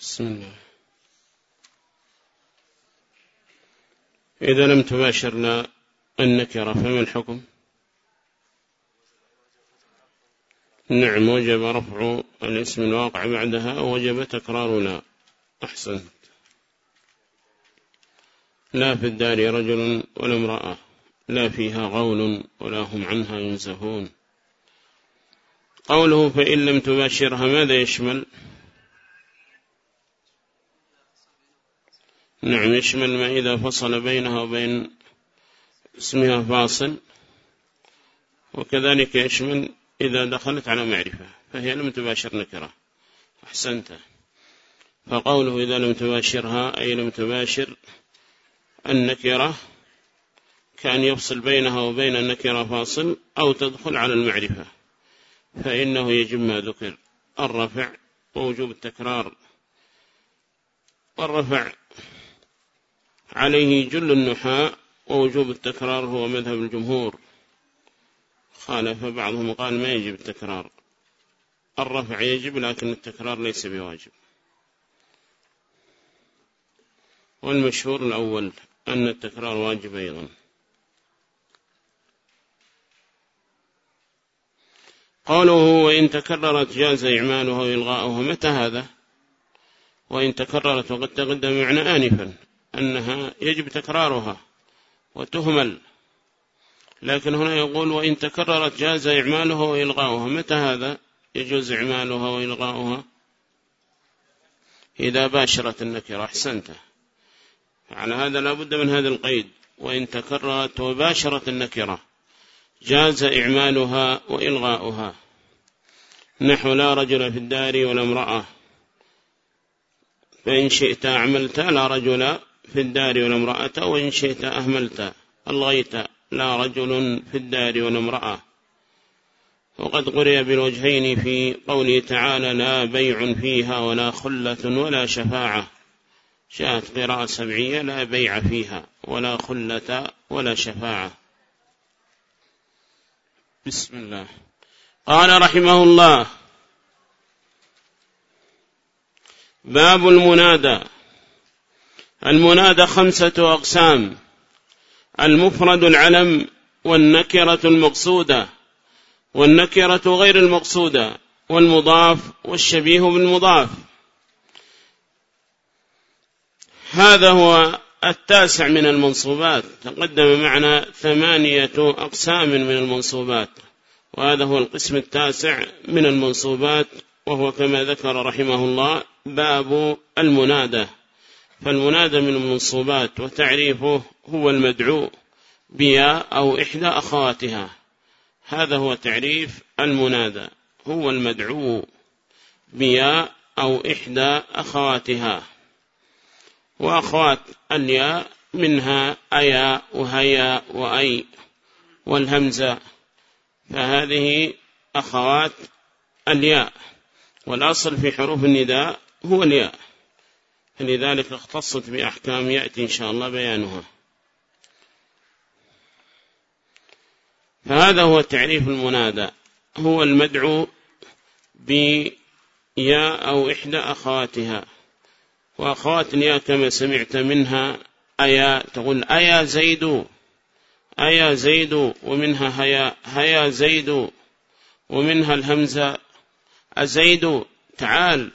بسم الله. إذا لم تباشر النكرة فما الحكم. نعم وجب رفع الاسم الواقع بعدها وجب تكرار لا أحسنت. لا في الدار رجل ولا امرأة لا فيها غول ولا هم عنها ينزهون. قوله فإن لم تباشرها ماذا يشمل؟ نعم يشمل ما إذا فصل بينها وبين اسمها فاصل وكذلك يشمل إذا دخلت على معرفة فهي لم تباشر نكرة أحسنت. فقوله إذا لم تباشرها أي لم تباشر النكرة كأن يفصل بينها وبين النكرة فاصل أو تدخل على المعرفة فإنه يجب ما ذكر الرفع ووجوب التكرار والرفع عليه جل النحاء ووجوب التكرار هو مذهب الجمهور. خالف بعضهم قال ما يجب التكرار. الرفع يجب لكن التكرار ليس بواجب. والمشهور الأول أن التكرار واجب أيضا. قوله وإن تكررت جاز إعمالها وإلغاؤها متى هذا؟ وإن تكررت وقد تقدم معنى آنفا. أنها يجب تكرارها وتهمل. لكن هنا يقول وإن تكررت جاز إعمالها وإلغاؤها. متى هذا يجوز إعمالها وإلغاؤها؟ إذا باشرت النكرة أحسنت. على هذا لابد من هذا القيد. وإن تكررت وباشرت النكرة جاز إعمالها وإلغاؤها. نحو لا رجل في الدار ولا امرأة. فإن شئت أعملت لا رجل في الدار ولا امرأة وإن شئت أهملت. ألغيت. لا رجل في الدار ولا امرأة وقد قرئ بالوجهين في قوله تعالى لا بيع فيها ولا خلة ولا شفاعة. جاءت قراءة سبعية لا بيع فيها ولا خلة ولا شفاعة. بسم الله. قال رحمه الله. باب المنادى. المنادى خمسة أقسام. المفرد العلم والنكرة المقصودة والنكرة غير المقصودة والمضاف والشبيه بالمضاف. هذا هو التاسع من المنصوبات. تقدم معنا ثمانية أقسام من المنصوبات. وهذا هو القسم التاسع من المنصوبات وهو كما ذكر رحمه الله باب المنادى. فالمنادى من المنصوبات وتعريفه هو المدعو بيا أو إحدى أخواتها. هذا هو تعريف المنادى هو المدعو بيا أو إحدى أخواتها. وأخوات الياء منها أيا وهيا وأي والهمزة. فهذه أخوات الياء. والأصل في حروف النداء هو الياء. لذلك اختصت بأحكام يأتي إن شاء الله بيانها. فهذا هو تعريف المنادى. هو المدعو بيا أو إحدى أخواتها. وأخوات الياء كما سمعت منها أيا تقول أيا زيد أيا زيد ومنها هيا هيا زيد ومنها الهمزة أزيد تعال.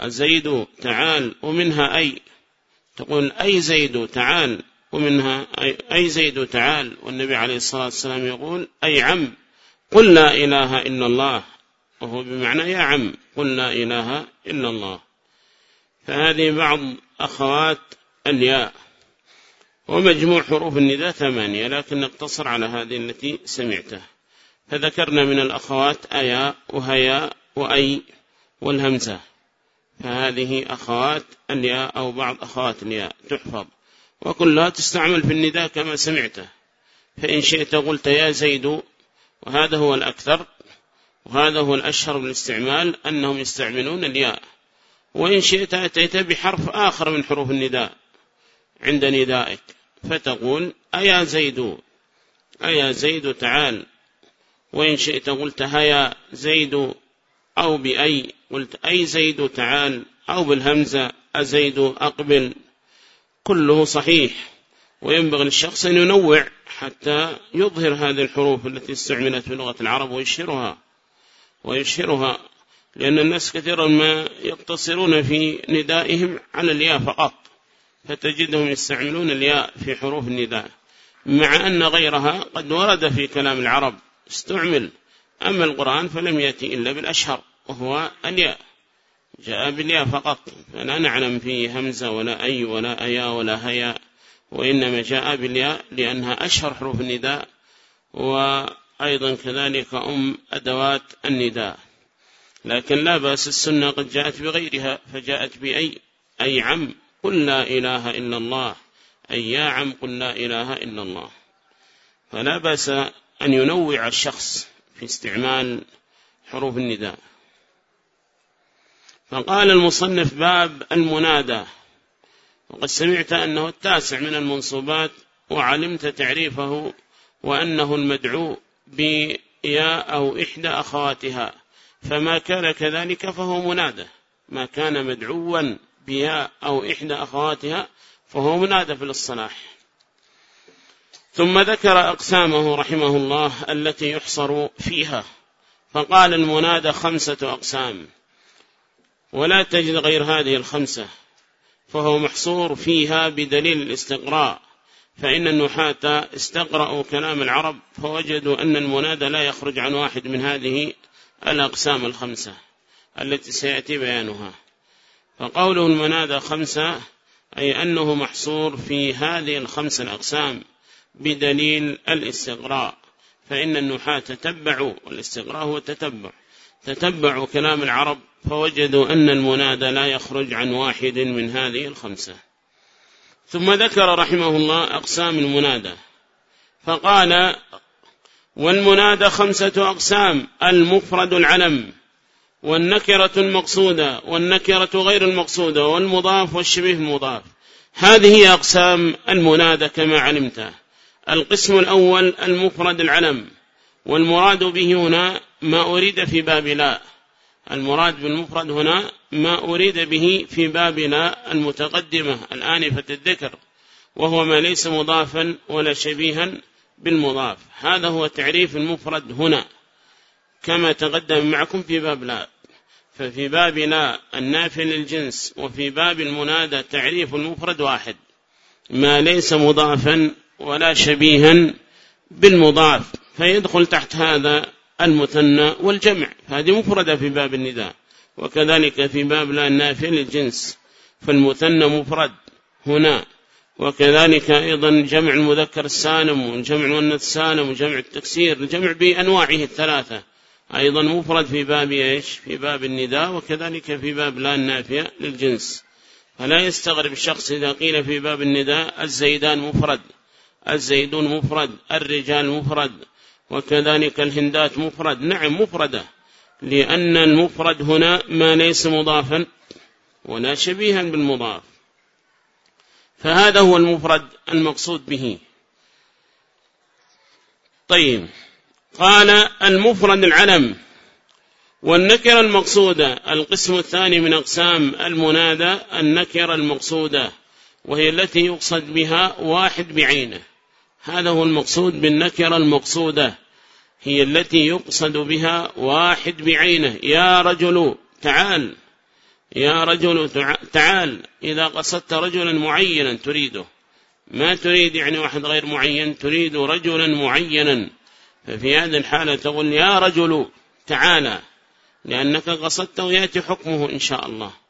أزيد تعال ومنها أي. تقول أي زيد تعال ومنها أي, زيد تعال. والنبي عليه الصلاة والسلام يقول أي عم. قل لا إله إلا الله. وهو بمعنى يا عم. قل لا إله إلا الله. فهذه بعض أخوات الياء. ومجموع حروف النداء ثمانية. لكن نقتصر على هذه التي سمعتها. فذكرنا من الأخوات أيا وهيا وأي والهمزة. فهذه أخوات الياء أو بعض أخوات الياء تحفظ. وكلها تستعمل في النداء كما سمعته فإن شئت قلت يا زيد وهذا هو الأكثر وهذا هو الأشهر بالاستعمال أنهم يستعملون الياء وإن شئت أتيت بحرف آخر من حروف النداء عند ندائك. فتقول أيا زيد أيا زيد تعال. وإن شئت قلت هيا زيد. أو بأي قلت أي زيد تعال أو بالهمزة أزيد أقبل. كله صحيح. وينبغي للشخص أن ينوع حتى يظهر هذه الحروف التي استعملت في لغة العرب ويشهرها. ويشهرها لأن الناس كثيرا ما يقتصرون في ندائهم على الياء فقط فتجدهم يستعملون الياء في حروف النداء مع أن غيرها قد ورد في كلام العرب استعمل. أما القرآن فلم يأتي إلا بالأشهر وهو الياء. جاء بالياء فقط فلا نعلم فيه همزة ولا أي ولا أيا ولا هيا وإنما جاء بالياء لأنها أشهر حروف النداء وأيضا كذلك أم أدوات النداء. لكن لا بأس السنة قد جاءت بغيرها فجاءت بأي أي عم قل لا إله إلا الله أي يا عم قل لا إله إلا الله. فلا بأس أن ينوع الشخص. في استعمال حروف النداء. فقال المصنف باب المنادى. وقد سمعت أنه التاسع من المنصوبات وعلمت تعريفه وأنه المدعو بياء أو إحدى أخواتها. فما كان كذلك فهو منادى. ما كان مدعوا بياء أو إحدى أخواتها فهو منادى في الصلاح ثم ذكر أقسامه رحمه الله التي يحصر فيها. فقال المنادى خمسة أقسام. ولا تجد غير هذه الخمسة. فهو محصور فيها بدليل الاستقراء. فإن النحاة استقرأوا كلام العرب فوجدوا أن المنادى لا يخرج عن واحد من هذه الأقسام الخمسة التي سيأتي بيانها. فقوله المنادى خمسة أي أنه محصور في هذه الخمس الأقسام. بدليل الاستقراء فإن النحاة تتبعوا والاستقراء هو التتبع. تتبعوا كلام العرب فوجدوا أن المنادى لا يخرج عن واحد من هذه الخمسة. ثم ذكر رحمه الله أقسام المنادى. فقال والمنادى خمسة أقسام المفرد العلم والنكرة المقصودة والنكرة غير المقصودة والمضاف والشبه المضاف هذه أقسام المنادى كما علمت. القسم الأول المفرد العلم والمراد به هنا ما أريد في باب لا. المراد بالمفرد هنا ما أريد به في باب لا المتقدمة الآنفة الذكر وهو ما ليس مضافا ولا شبيها بالمضاف. هذا هو تعريف المفرد هنا. كما تقدم معكم في باب لا. ففي باب لا النافع للجنس وفي باب المنادى تعريف المفرد واحد. ما ليس مضافا ولا شبيها بالمضاف فيدخل تحت هذا المثنى والجمع. هذه مفردة في باب النداء. وكذلك في باب لا النافع للجنس فالمثنى مفرد هنا. وكذلك أيضا جمع المذكر السالم وجمع المؤنث السالم وجمع التكسير الجمع بأنواعه الثلاثة. أيضا مفرد في باب إيش؟ في باب النداء وكذلك في باب لا النافية للجنس. فلا يستغرب الشخص إذا قيل في باب النداء الزيدان مفرد. الزيدون مفرد الرجال مفرد وكذلك الهندات مفرد. نعم مفردة لأن المفرد هنا ما ليس مضافا ولا شبيها بالمضاف. فهذا هو المفرد المقصود به. طيب قال المفرد العلم والنكر المقصودة القسم الثاني من أقسام المنادى النكر المقصودة وهي التي يقصد بها واحد بعينه. هذا هو المقصود بالنكر المقصودة هي التي يقصد بها واحد بعينه. يا رجل تعال. يا رجل تعال. إذا قصدت رجلا معينا تريده. ما تريد يعني واحد غير معين تريد رجلا معينا. ففي هذه الحالة تقول يا رجل تعالى لأنك قصدته يأتي حكمه إن شاء الله.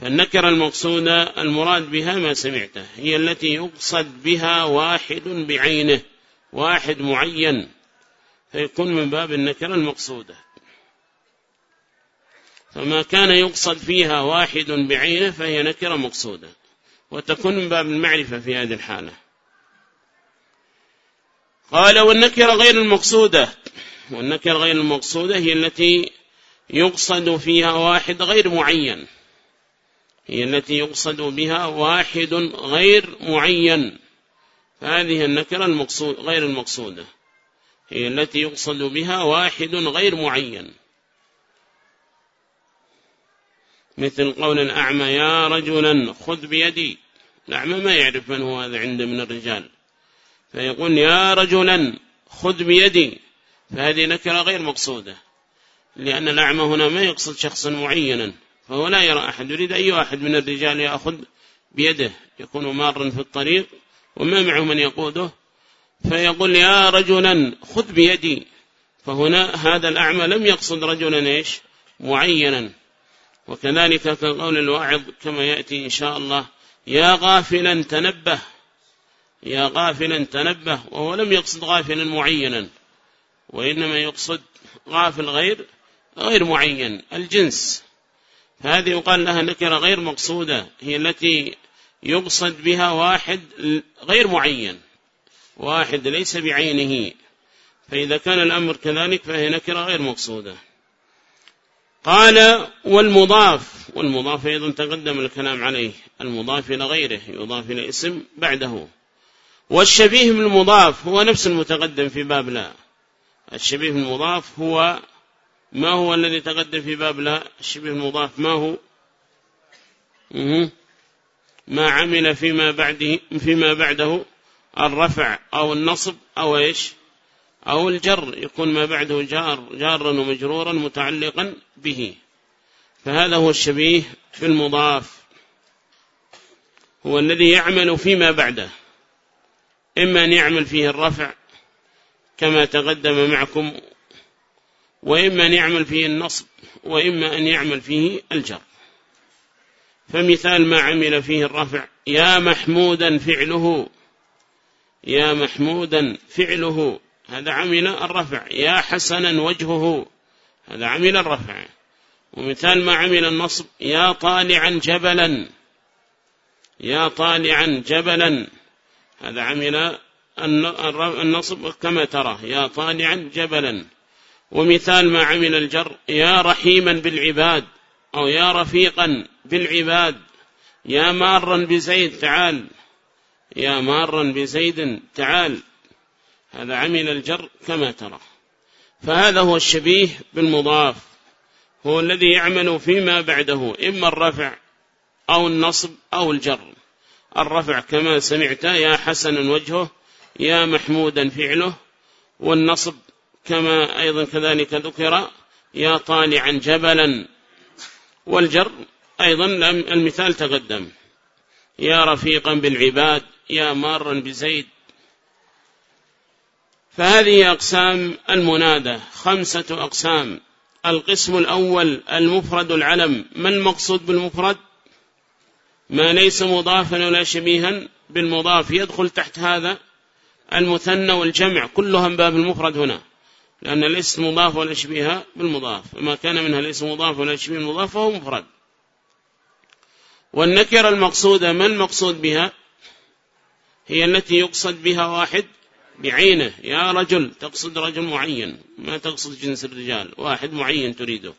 فالنكرة المقصودة المراد بها ما سمعته هي التي يقصد بها واحد بعينه واحد معين فيكون من باب النكرة المقصودة. فما كان يقصد فيها واحد بعينه فهي نكرة مقصودة وتكون من باب المعرفة في هذه الحالة. قال والنكرة غير المقصودة والنكرة غير المقصودة هي التي يقصد فيها واحد غير معين. هي التي يقصد بها واحد غير معين. هذه النكرة المقصود غير المقصودة. هي التي يقصد بها واحد غير معين. مثل قول الأعمى يا رجلا خذ بيدي. الأعمى ما يعرف من هو هذا عنده من الرجال. فيقول يا رجلا خذ بيدي. فهذه نكرة غير مقصودة. لأن الأعمى هنا ما يقصد شخصا معينا. فهو لا يرى أحد يريد أي واحد من الرجال يأخذ بيده يكون مارا في الطريق وما معه من يقوده. فيقول يا رجلا خذ بيدي. فهنا هذا الأعمى لم يقصد رجلا إيش؟ معينا. وكذلك كقول الواعظ كما يأتي إن شاء الله يا غافلا تنبه. يا غافلا تنبه وهو لم يقصد غافلا معينا. وإنما يقصد غافل غير غير معين الجنس. فهذه يقال لها نكرة غير مقصودة هي التي يقصد بها واحد غير معين واحد ليس بعينه. فإذا كان الأمر كذلك فهي نكرة غير مقصودة. قال والمضاف والمضاف أيضا تقدم الكلام عليه المضاف إلى غيره يضاف إلى اسم بعده. والشبيه بالمضاف هو نفس المتقدم في باب لا. الشبيه بالمضاف هو ما هو الذي تقدم في باب لا الشبيه المضاف ما هو؟ ما عمل فيما بعده فيما بعده الرفع أو النصب أو إيش؟ أو الجر يكون ما بعده جار جارا ومجرورا متعلقا به. فهذا هو الشبيه في المضاف. هو الذي يعمل فيما بعده. إما أن يعمل فيه الرفع كما تقدم معكم وإما أن يعمل فيه النصب وإما أن يعمل فيه الجر. فمثال ما عمل فيه الرفع يا محمودا فعله يا محمودا فعله. هذا عمل الرفع يا حسنا وجهه. هذا عمل الرفع. ومثال ما عمل النصب يا طالعا جبلا. يا طالعا جبلا. هذا عمل النصب كما ترى يا طالعا جبلا. ومثال ما عمل الجر يا رحيما بالعباد أو يا رفيقا بالعباد يا مارا بزيد تعال يا مارا بزيد تعال. هذا عمل الجر كما ترى. فهذا هو الشبيه بالمضاف هو الذي يعمل فيما بعده إما الرفع أو النصب أو الجر. الرفع كما سمعت يا حسن وجهه يا محمودا فعله والنصب كما أيضا كذلك ذكر يا طالعا جبلا. والجر أيضا المثال تقدم. يا رفيقا بالعباد يا مارا بزيد. فهذه أقسام المنادى خمسة أقسام. القسم الأول المفرد العلم. ما المقصود بالمفرد؟ ما ليس مضافا ولا شبيها بالمضاف. يدخل تحت هذا المثنى والجمع كلها من باب المفرد هنا. لأن ليس مضاف ولا شبيها بالمضاف. وما كان منها ليس مضاف ولا شبيه المضاف فهو مفرد. والنكرة المقصودة ما المقصود بها؟ هي التي يقصد بها واحد بعينه. يا رجل تقصد رجل معين. ما تقصد جنس الرجال. واحد معين تريده.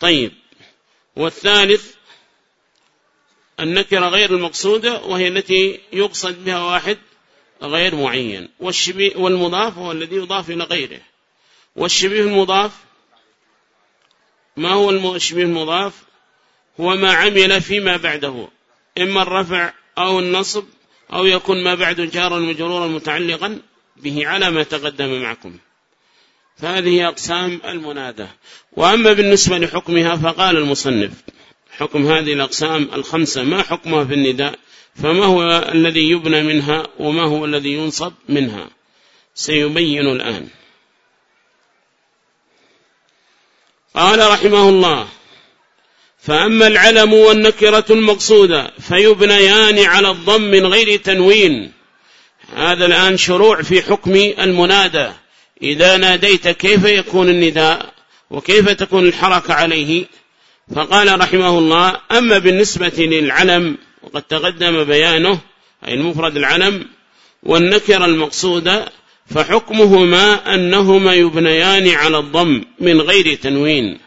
طيب. والثالث النكرة غير المقصودة وهي التي يقصد بها واحد غير معين. والمضاف هو الذي يضاف إلى غيره. والشبيه المضاف ما هو الشبيه المضاف؟ هو ما عمل فيما بعده إما الرفع أو النصب أو يكون ما بعد جارا مجرورا متعلقا به على ما تقدم معكم. فهذه أقسام المنادى. وأما بالنسبة لحكمها فقال المصنف حكم هذه الأقسام الخمسة ما حكمها في النداء؟ فما هو الذي يبنى منها وما هو الذي ينصب منها؟ سيبين الآن. قال رحمه الله فأما العلم والنكرة المقصودة فيبنيان على الضم من غير تنوين. هذا الآن شروع في حكم المنادى. إذا ناديت كيف يكون النداء وكيف تكون الحركة عليه؟ فقال رحمه الله أما بالنسبة للعلم وقد تقدم بيانه أي المفرد العلم والنكر المقصودة فحكمهما أنهما يبنيان على الضم من غير تنوين.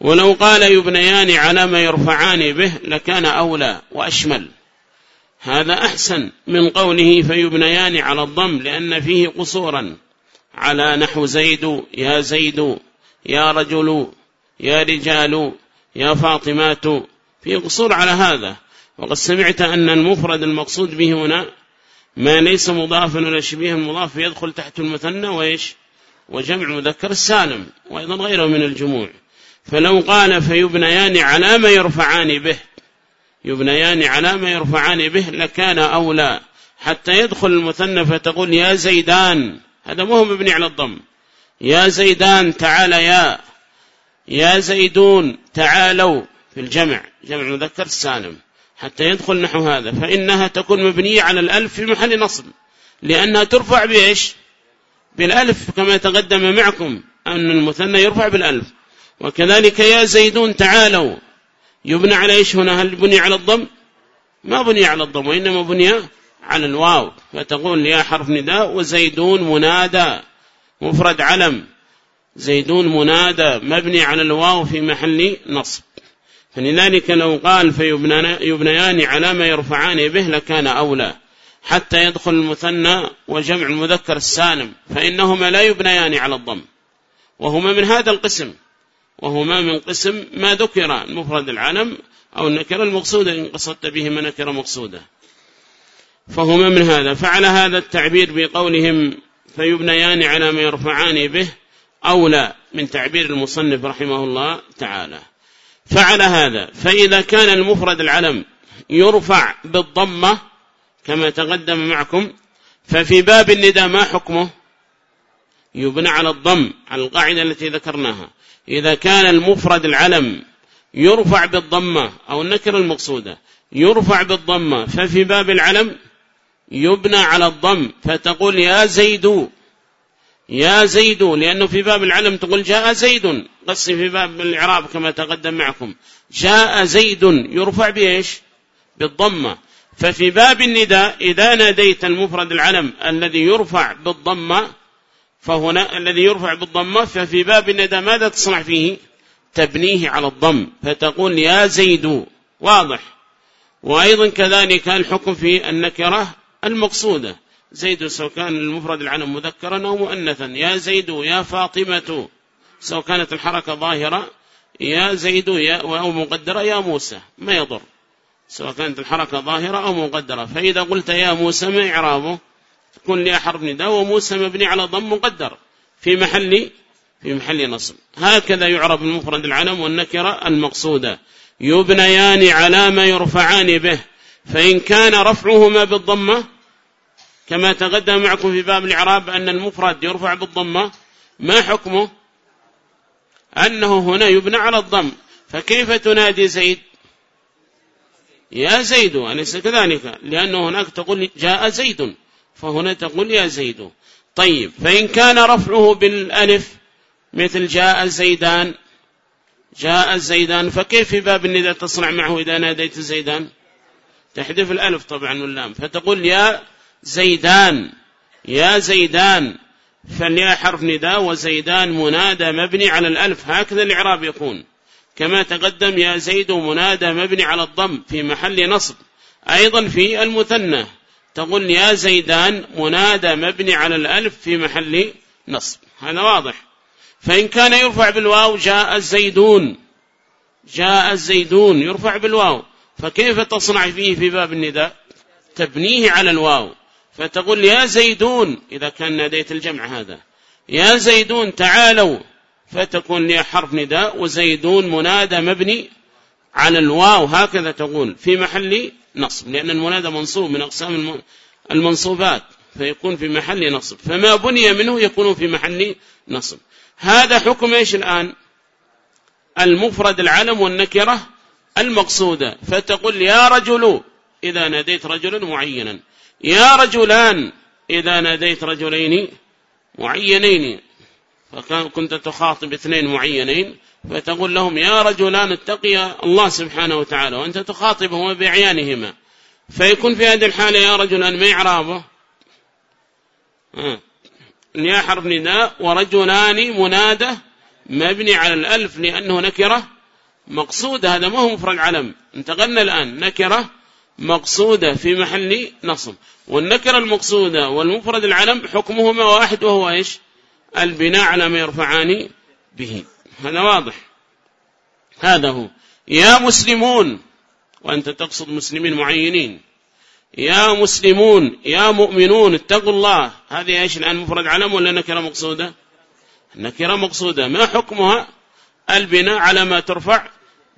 ولو قال يبنيان على ما يرفعان به لكان أولى وأشمل. هذا أحسن من قوله فيبنيان على الضم لأن فيه قصورا. على نحو زيد يا زيد يا رجل يا رجال يا فاطمات. في قصور على هذا. وقد سمعت أن المفرد المقصود به هنا ما ليس مضافا ولا شبيه المضاف يدخل تحت المثنى وإيش؟ وجمع مذكر السالم وأيضا غيره من الجموع. فلو قال فيبنيان على ما يرفعان به يبنيان على ما يرفعان به لكان أولى. حتى يدخل المثنى فتقول يا زيدان هذا مو مبني على الضم. يا زيدان تعال يا يا زيدون تعالوا في الجمع جمع مذكر السالم. حتى يدخل نحو هذا. فإنها تكون مبنية على الألف في محل نصب. لأنها ترفع بإيش؟ بالألف كما تقدم معكم أن المثنى يرفع بالألف. وكذلك يا زيدون تعالوا. يبنى على إيش هنا؟ هل بني على الضم؟ ما بني على الضم وإنما بني على الواو. فتقول يا حرف نداء وزيدون منادى. مفرد علم. زيدون منادى مبني على الواو في محل نصب. فلذلك لو قال فيبنيان على ما يرفعان به لكان أولى. حتى يدخل المثنى وجمع المذكر السالم فإنهما لا يبنيان على الضم. وهما من هذا القسم. وهما من قسم ما ذكر المفرد العلم أو النكرة المقصودة إن قصدت بهما نكرة مقصودة. فهما من هذا. فعلى هذا التعبير بقولهم فيبنيان على ما يرفعان به أولى من تعبير المصنف رحمه الله تعالى. فعل هذا. فإذا كان المفرد العلم يرفع بالضمة كما تقدم معكم ففي باب النداء ما حكمه؟ يبنى على الضم على القاعدة التي ذكرناها. إذا كان المفرد العلم يرفع بالضمة أو النكر المقصودة يرفع بالضمة ففي باب العلم يبنى على الضم فتقول يا زيد يا زيد لأنه في باب العلم تقول جاء زيد. قصي في باب الإعراب كما تقدم معكم. جاء زيد يرفع بإيش؟ بالضمة. ففي باب النداء إذا ناديت المفرد العلم الذي يرفع بالضمة فهنا الذي يرفع بالضمة ففي باب النداء ماذا تصنع فيه؟ تبنيه على الضم. فتقول يا زيد واضح. وأيضا كذلك الحكم في النكرة المقصودة. زيد سواء كان المفرد العلم مذكرا أو مؤنثا. يا زيد يا فاطمة سواء كانت الحركة ظاهرة يا زيد يا أو مقدرة يا موسى ما يضر. سواء كانت الحركة ظاهرة أو مقدرة. فإذا قلت يا موسى ما إعرابه؟ تكون لي حرف نداء وموسى مبني على ضم مقدر في محل في محل نصب. هكذا يعرب المفرد العلم والنكرة المقصودة. يبنيان على ما يرفعان به. فإن كان رفعهما بالضمة كما تقدم معكم في باب الإعراب أن المفرد يرفع بالضمة ما حكمه؟ أنه هنا يبنى على الضم. فكيف تنادي زيد؟ يا زيد أليس كذلك؟ لأنه هناك تقول جاء زيد. فهنا تقول يا زيد. طيب فإن كان رفعه بالألف مثل جاء زيدان جاء الزيدان فكيف في باب النداء تصنع معه إذا ناديت زيدان؟ تحذف الألف طبعا واللام. فتقول يا زيدان يا زيدان. فالياء حرف نداء وزيدان منادى مبني على الألف. هكذا الإعراب يكون. كما تقدم يا زيد منادى مبني على الضم في محل نصب. أيضا في المثنى تقول يا زيدان منادى مبني على الألف في محل نصب. هذا واضح. فإن كان يرفع بالواو جاء الزيدون. جاء الزيدون. يرفع بالواو. فكيف تصنع فيه في باب النداء؟ تبنيه على الواو. فتقول يا زيدون إذا كان ناديت الجمع هذا يا زيدون تعالوا. فتكون لي حرف نداء وزيدون منادى مبني على الواو. هكذا تقول في محل نصب لأن المنادى منصوب من أقسام المنصوبات فيكون في محل نصب. فما بني منه يكون في محل نصب. هذا حكم إيش الآن؟ المفرد العلم والنكرة المقصودة. فتقول يا رجل إذا ناديت رجلا معينا. يا رجلان إذا ناديت رجلين معينين فكنت تخاطب اثنين معينين فتقول لهم يا رجلان اتقيا الله سبحانه وتعالى وأنت تخاطبهما بأعيانهما. فيكون في هذه الحالة يا رجلان ما إعرابه؟ يا حرف نداء ورجلان منادى مبني على الألف لأنه نكرة مقصودة هذا ما هو مفرد علم. انتقلنا الآن نكرة مقصودة في محل نصب. والنكرة المقصودة والمفرد العلم حكمهما واحد وهو إيش؟ البناء على ما يرفعان به. هذا واضح. هذا هو. يا مسلمون وأنت تقصد مسلمين معينين. يا مسلمون يا مؤمنون اتقوا الله. هذه إيش الآن؟ مفرد علم ولا نكرة مقصودة؟ نكرة مقصودة. ما حكمها؟ البناء على ما ترفع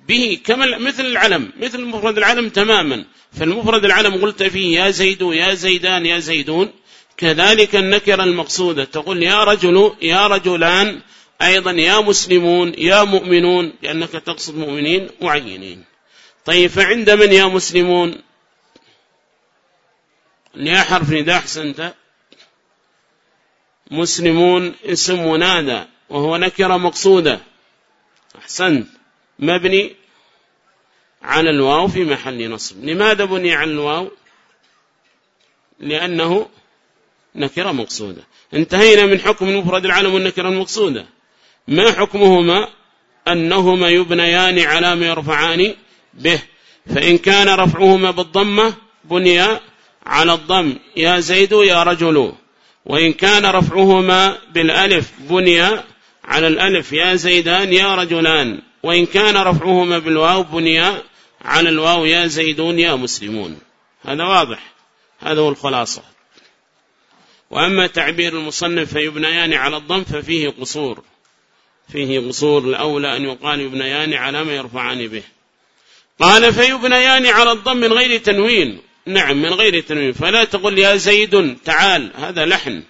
به كما مثل العلم مثل مفرد العلم تماما. فالمفرد العلم قلت فيه يا زيد يا زيدان يا زيدون. كذلك النكرة المقصودة تقول يا رجل يا رجلان أيضا يا مسلمون يا مؤمنون. لأنك تقصد مؤمنين معينين. طيب فعند من يا مسلمون؟ يا حرف نداء أحسنت. مسلمون اسم منادى وهو نكرة مقصودة. أحسنت. مبني على الواو في محل نصب. لماذا بني على الواو؟ لأنه نكرة مقصودة. انتهينا من حكم المفرد العالم والنكرة المقصودة. ما حكمهما؟ أنهما يبنيان على ما يرفعان به. فإن كان رفعهما بالضمة بني على الضم. يا زيد يا رجل. وإن كان رفعهما بالألف بني على الألف. يا زيدان يا رجلان. وإن كان رفعهما بالواو بني على الواو يا زيدون يا مسلمون. هذا واضح. هذا هو الخلاصة. وأما تعبير المصنف فيبنيان على الضم ففيه قصور. فيه قصور الأولى أن يقال يبنيان على ما يرفعان به. قال فيبنيان على الضم من غير تنوين. نعم من غير تنوين. فلا تقول يا زيد تعال هذا لحن.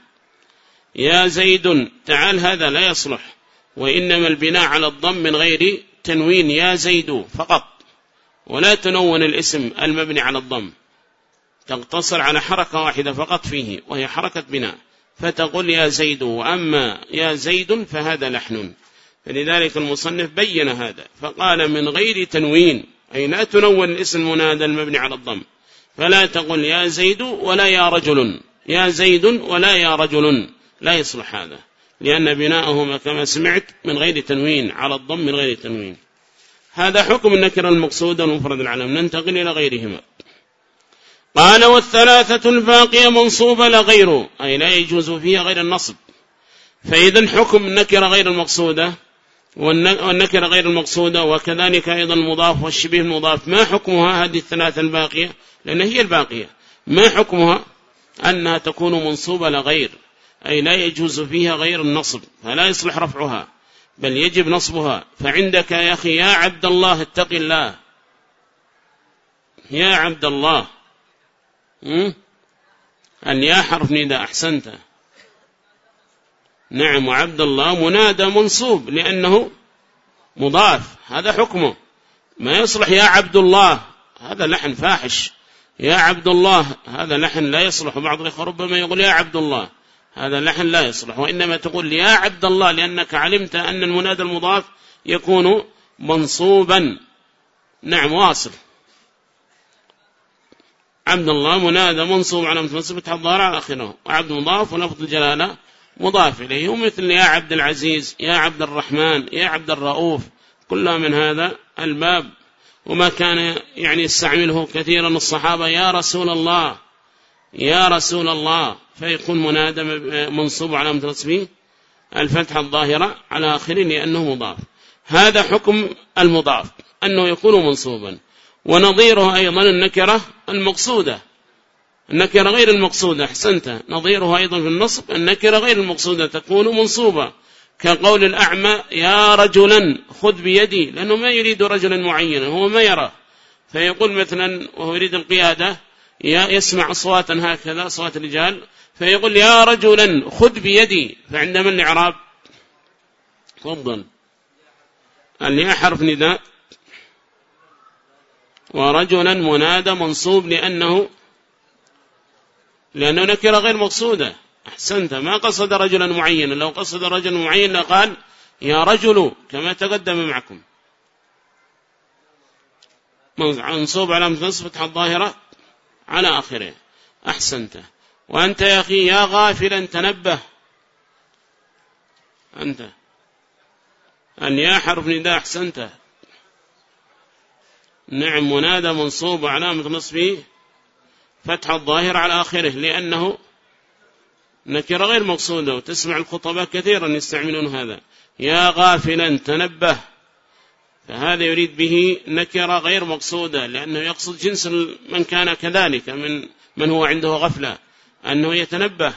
يا زيد تعال هذا لا يصلح. وإنما البناء على الضم من غير تنوين يا زيد فقط. ولا تنون الاسم المبني على الضم. تقتصر على حركة واحدة فقط فيه وهي حركة بناء. فتقول يا زيد وأما يا زيد فهذا لحن. فلذلك المصنف بين هذا فقال من غير تنوين أي لا تنون الاسم المنادى المبني على الضم. فلا تقل يا زيد ولا يا رجل. يا زيد ولا يا رجل. لا يصلح هذا. لأن بناءهما كما سمعت من غير تنوين على الضم من غير تنوين. هذا حكم النكر المقصود المفرد العلم. ننتقل إلى غيرهما. قال والثلاثة الباقية منصوبة لغيره أي لا يجوز فيها غير النصب. فإذا حكم النكرة غير المقصودة والنكرة غير المقصودة وكذلك أيضا المضاف والشبيه المضاف. ما حكمها هذه الثلاثة الباقية؟ لأن هي الباقية. ما حكمها؟ أنها تكون منصوبة لغير أي لا يجوز فيها غير النصب فلا يصلح رفعها بل يجب نصبها. فعندك يا أخي يا عبد الله اتق الله. يا عبد الله. أن يا حرف نداء أحسنت. نعم وعبد الله منادى منصوب لأنه مضاف. هذا حكمه. ما يصلح يا عبد الله هذا لحن فاحش. يا عبد الله هذا لحن لا يصلح بعض الإخوة ربما يقول يا عبد الله. هذا لحن لا يصلح. وإنما تقول يا عبد الله لأنك علمت أن المنادى المضاف يكون منصوبا. نعم واصل. عبد الله منادى منصوب على متنصب الظاهر على آخره. وعبد مضاف ولفظ الجلالة مضاف إليه. ومثل يا عبد العزيز يا عبد الرحمن يا عبد الرؤوف. كلها من هذا الباب. وما كان يعني يستعمله كثيرا الصحابة يا رسول الله. يا رسول الله فيكون منادى منصوب على نصبه الفتحة الظاهرة على آخره لأنه مضاف. هذا حكم المضاف أنه يكون منصوبا. ونظيره أيضا النكرة المقصودة. النكرة غير المقصودة أحسنت. نظيره أيضا في النصب النكرة غير المقصودة تكون منصوبة. كقول الأعمى يا رجلا خذ بيدي لأنه ما يريد رجلا معينا هو ما يرى فيقول مثلا وهو يريد القيادة يسمع أصواتا هكذا أصوات الرجال فيقول يا رجلا خذ بيدي فعندما الإعراب؟ تفضل. الياء حرف نداء. ورجلا منادى منصوب لأنه لأنه نكرة غير مقصودة. أحسنت ما قصد رجلا معينا. لو قصد رجلا معين لقال يا رجل كما تقدم معكم. منصوب على فتح الظاهرة. على آخره. أحسنت. وأنت يا أخي يا غافلا تنبه. أنت. أن يا حرف نداء أحسنت. نعم منادى منصوب علامة نصبه فتح الظاهر على آخره لأنه نكرة غير مقصودة وتسمع الخطباء كثيرا يستعملون هذا. يا غافلا تنبه. فهذا يريد به نكرة غير مقصودة لأنه يقصد جنس من كان كذلك من من هو عنده غفلة أنه يتنبه.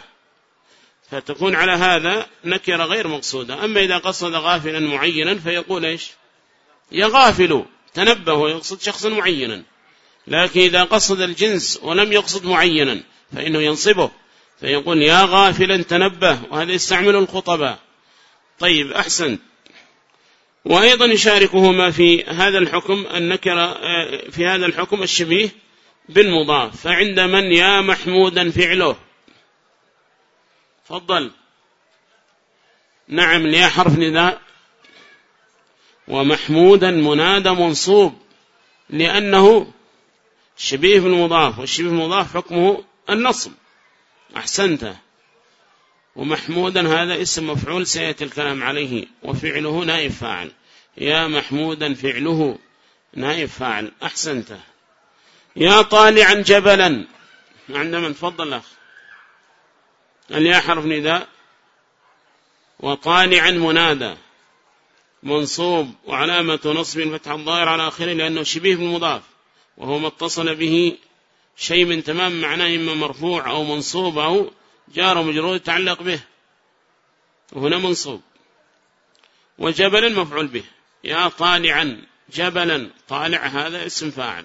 فتكون على هذا نكرة غير مقصودة. أما إذا قصد غافلا معينا فيقول إيش؟ يا غافل تنبه ويقصد شخصا معينا. لكن إذا قصد الجنس ولم يقصد معينا فإنه ينصبه. فيقول يا غافلا تنبه. وهذا يستعمل الخطباء. طيب أحسن وأيضا يشاركهما في هذا الحكم النكرة في هذا الحكم الشبيه بالمضاف فعند من يا محمودا فعله. فضل نعم ليا حرف نداء. ومحمودا منادى منصوب لأنه شبيه بالمضاف والشبيه بالمضاف حكمه النصب. أحسنت. ومحمودا هذا اسم مفعول سيأتي الكلام عليه وفعله نائب فاعل. يا محمودا فعله نائب فاعل. أحسنت. يا طالعا جبلا. عندما تفضل أخ. الياء حرف نداء. وطالعا منادى. منصوب. وعلامة نصب. فتح الظاهر على آخره لأنه شبيه بالمضاف. وهو ما اتصل به شيء من تمام معناه إما مرفوع أو منصوب أو جار مجرور يتعلق به. وهنا منصوب. وجبلا مفعول به. يا طالعا جبلا طالع هذا اسم فاعل.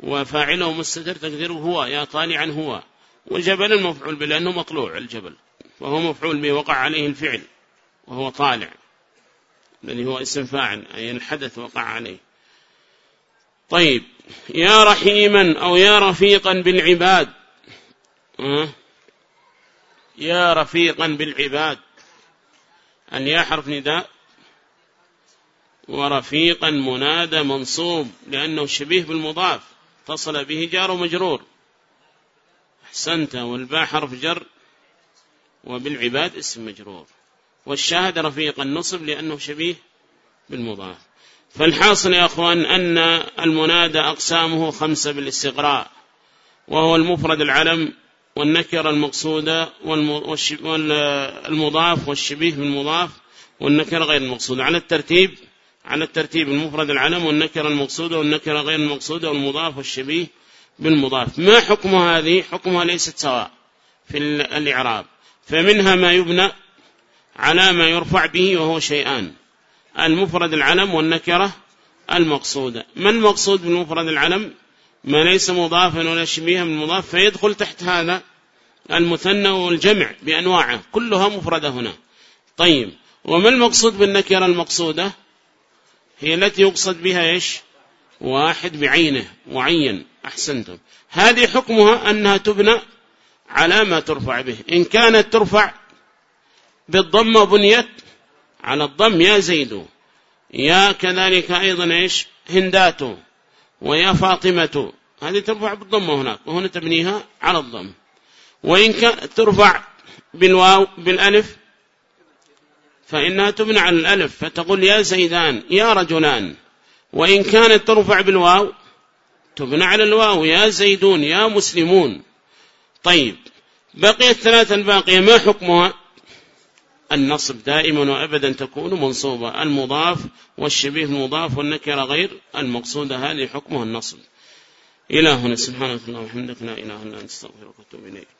وفاعله مستتر تقديره هو. يا طالعا هو. وجبلا مفعول به لأنه مطلوع الجبل. وهو مفعول به وقع عليه الفعل. وهو طالع. الذي هو اسم فاعل أي الحدث وقع عليه. طيب. يا رحيما أو يا رفيقا بالعباد. أه؟ يا رفيقا بالعباد أن يا حرف نداء. ورفيقا منادى منصوب لأنه شبيه بالمضاف. اتصل به جار ومجرور. أحسنت والباء حرف جر وبالعباد اسم مجرور. والشاهد رفيق النصب لأنه شبيه بالمضاف. فالحاصل يا أخوان أن المنادى أقسامه خمسة بالاستقراء وهو المفرد العلم والنكر المقصودة والمضاف والشبيه بالمضاف والنكر غير المقصودة على الترتيب على الترتيب المفرد العلم والنكر المقصودة والنكر غير المقصودة والمضاف والشبيه بالمضاف. ما حكم هذه؟ حكمها ليست سواء في الإعراب. فمنها ما يبنى على ما يرفع به وهو شيئان. المفرد العلم والنكرة المقصودة ما المقصود بالمفرد العلم؟ ما ليس مضافا ولا شبيها من مضاف فيدخل تحت هذا المثنى والجمع بأنواعه كلها مفردة هنا. طيب وما المقصود بالنكرة المقصودة؟ هي التي يقصد بها إيش؟ واحد بعينه معين أحسنتم. هذه حكمها أنها تبنى على ما ترفع به. إن كانت ترفع بالضم بنيت على الضم يا زيد يا كذلك أيضا إيش؟ هندات. ويا فاطمة هذه ترفع بالضم هناك وهنا تبنيها على الضم. وإن كانت ترفع بالواو بالألف فإنها تبنى على الألف فتقول يا زيدان يا رجلان. وإن كانت ترفع بالواو تبنى على الواو يا زيدون يا مسلمون. طيب بقي الثلاثة الباقية ما حكمها؟ النصب دائما وأبدا تكون منصوبة. المضاف والشبيه المضاف والنكرة غير. المقصودة هذه حكمها النصب. إلهنا سبحانه وتعالى وحمدك لا إله إلا أنت أستغفرك وأتوب إليك.